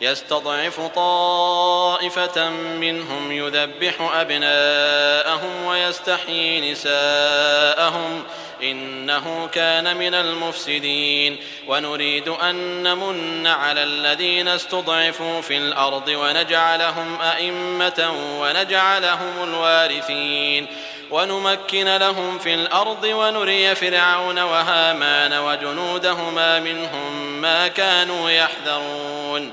يستضعف طائفة منهم يذبح أبناءهم ويستحيي نساءهم إنه كان من المفسدين. ونريد أن نمن على الذين استضعفوا في الأرض ونجعلهم أئمة ونجعلهم الوارثين. ونمكن لهم في الأرض ونري فرعون وهامان وجنودهما منهم ما كانوا يحذرون.